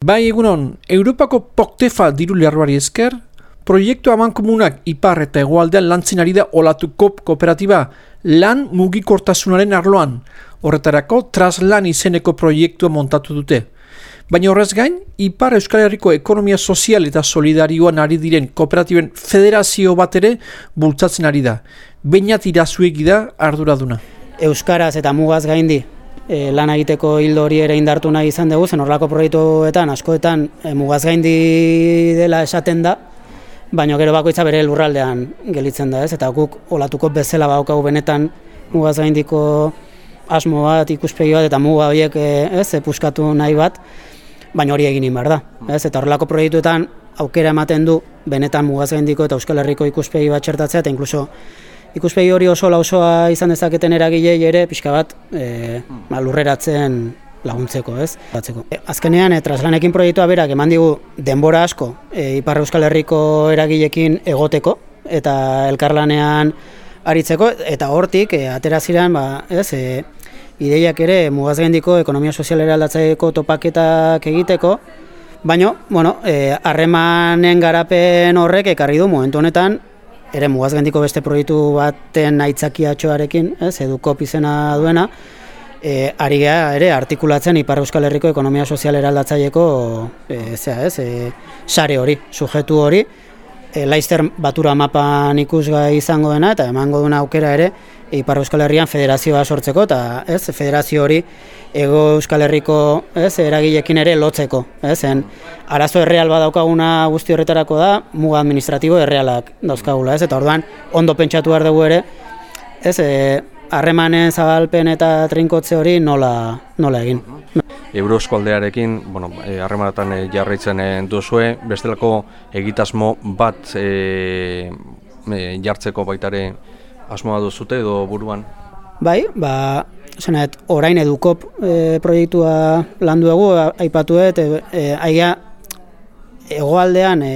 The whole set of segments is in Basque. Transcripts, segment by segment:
Bai egunon, Europako Poktefa diru lerroari esker, proiektu aman komunak ipar eta egoaldean lantzen ari da olatu kop kooperatiba lan mugikortasunaren arloan. Horretarako traslan izeneko proiektua montatu dute. Baina horrez gain, ipar Euskal Herriko ekonomia sozial eta solidarioan ari diren kooperatiben federazio bat ere bultzatzen ari da. Bainat irazuegi da arduraduna. Euskaraz eta mugaz gaindi e, lan egiteko hildo hori ere indartu nahi izan dugu, zen horrelako proiektuetan askoetan e, mugaz gaindi dela esaten da, baina gero bakoitza bere lurraldean gelitzen da, ez? Eta guk olatuko bezala baukagu benetan mugaz gaindiko asmo bat, ikuspegi bat eta muga horiek e, ez, epuskatu nahi bat, baina hori egin behar da. Ez? Eta horrelako proiektuetan aukera ematen du benetan mugaz gaindiko eta Euskal Herriko ikuspegi bat txertatzea eta inkluso ikuspegi hori oso lausoa izan dezaketen eragilei ere pixka bat e, ba, lurreratzen laguntzeko, ez? Batzeko. E, azkenean, e, traslanekin proiektua berak eman digu denbora asko e, Ipar Euskal Herriko eragilekin egoteko eta elkarlanean aritzeko eta hortik e, atera ziren, ba, ez, e, ideiak ere mugazgendiko ekonomia sozialera aldatzaiko topaketak egiteko, baina, bueno, harremanen garapen horrek ekarri du momentu honetan ere mugazgendiko beste proiektu baten aitzakiatxoarekin, ez, edukop izena duena, e, ari geha, ere artikulatzen Ipar Euskal Herriko ekonomia sozial eraldatzaileko e, zera, ez, e, sare hori, sujetu hori, e, Laister batura mapan ikusgai izango dena eta emango duna aukera ere Ipar Euskal Herrian federazioa sortzeko eta ez federazio hori Ego Euskal Herriko ez eragilekin ere lotzeko, ez en arazo erreal badaukaguna guzti horretarako da muga administratibo errealak dauzkagula, ez eta orduan ondo pentsatu behar dugu ere, ez e, harremanen zabalpen eta trinkotze hori nola, nola egin. Euroeskualdearekin, bueno, eh, harremanetan e, jarraitzen e, duzue, bestelako egitasmo bat e, jartzeko baitare asmoa duzute edo buruan? Bai, ba, zenet, orain edukop e, proiektua landu dugu, aipatuet, e, e, aiga, egoaldean e,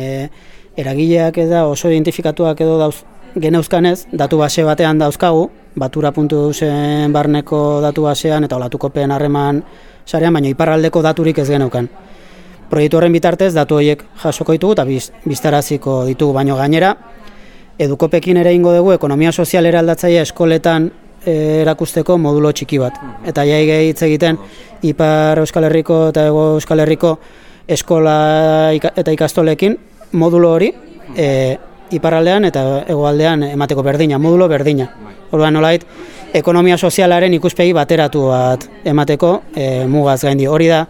eragileak eta oso identifikatuak edo dauz, geneuzkanez, datu base batean dauzkagu, batura puntu duzen barneko datu basean eta olatukopen harreman sarean, baina iparraldeko daturik ez geneukan. Proiektu horren bitartez, datu horiek jasoko ditugu eta biz, biztaraziko ditugu baino gainera. Edukopekin ere ingo dugu, ekonomia sozial eraldatzaia eskoletan e, erakusteko modulo txiki bat. Eta jai hitz egiten, Ipar Euskal Herriko eta Ego Euskal Herriko eskola eta ikastolekin modulo hori e, iparraldean eta hegoaldean emateko berdina, modulo berdina. Orduan nolait, ekonomia sozialaren ikuspegi bateratu bat emateko e, mugaz gaindi. Hori da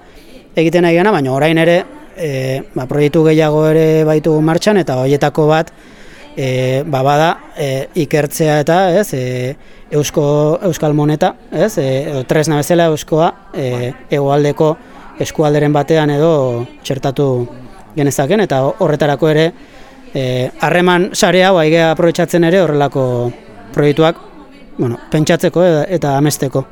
egiten nahi gana, baina orain ere e, ba, proiektu gehiago ere baitu martxan eta horietako bat e, ba, bada e, ikertzea eta ez, e, eusko, euskal moneta, ez, e, tresna bezala euskoa e, egoaldeko eskualderen batean edo txertatu genezaken eta horretarako ere harreman e, sare hau aigea aprobetsatzen ere horrelako proiektuak bueno, pentsatzeko eta amesteko.